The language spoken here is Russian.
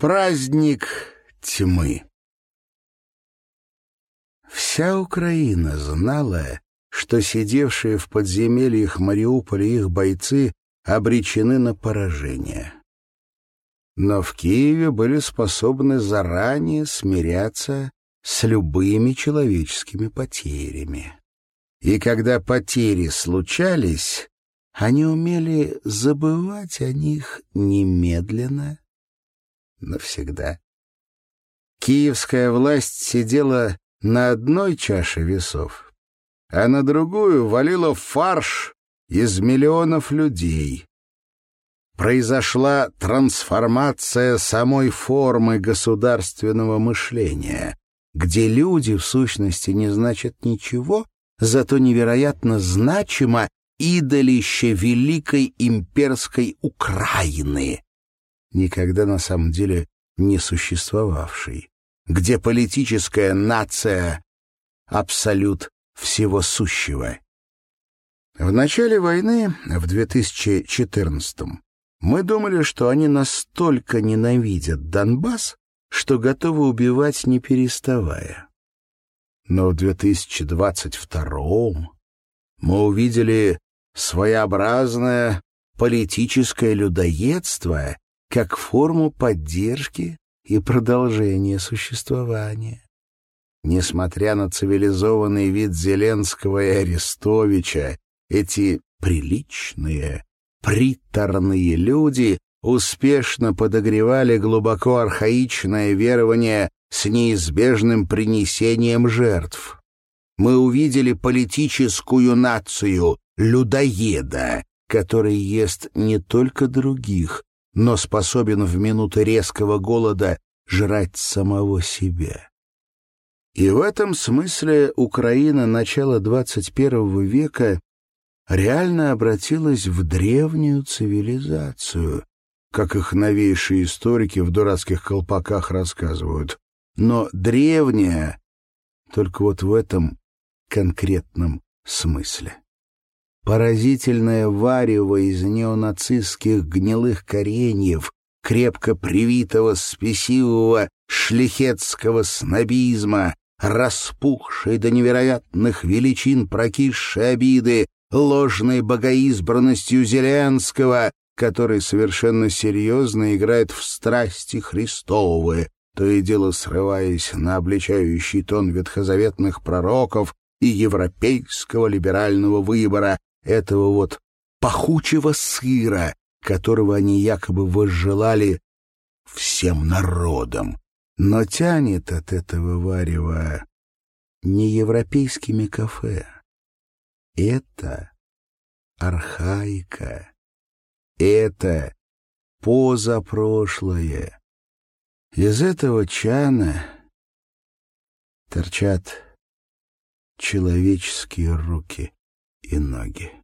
Праздник тьмы. Вся Украина знала, что сидевшие в подземельях Мариуполя их бойцы обречены на поражение. Но в Киеве были способны заранее смиряться с любыми человеческими потерями. И когда потери случались, они умели забывать о них немедленно навсегда. Киевская власть сидела на одной чаше весов, а на другую валила фарш из миллионов людей. Произошла трансформация самой формы государственного мышления, где люди в сущности не значат ничего, зато невероятно значимо идолище великой имперской Украины, никогда на самом деле не существовавшей, где политическая нация — абсолют всего сущего. В начале войны, в 2014-м, мы думали, что они настолько ненавидят Донбасс, что готовы убивать не переставая. Но в 2022-м мы увидели своеобразное политическое людоедство как форму поддержки и продолжения существования. Несмотря на цивилизованный вид Зеленского и Арестовича, эти приличные, приторные люди успешно подогревали глубоко архаичное верование с неизбежным принесением жертв. Мы увидели политическую нацию людоеда, который ест не только других, но способен в минуты резкого голода жрать самого себя. И в этом смысле Украина начала 21 века реально обратилась в древнюю цивилизацию, как их новейшие историки в дурацких колпаках рассказывают. Но древняя только вот в этом конкретном смысле. Поразительное варево из неонацистских гнилых кореньев, крепко привитого спесивого шляхетского снобизма, распухшей до невероятных величин прокисшей обиды, ложной богоизбранностью Зеленского, который совершенно серьезно играет в страсти Христовы, то и дело срываясь на обличающий тон ветхозаветных пророков и европейского либерального выбора, этого вот пахучего сыра, которого они якобы возжелали всем народам. Но тянет от этого варева не европейскими кафе. Это архаика. Это позапрошлое. Из этого чана торчат человеческие руки и ноги.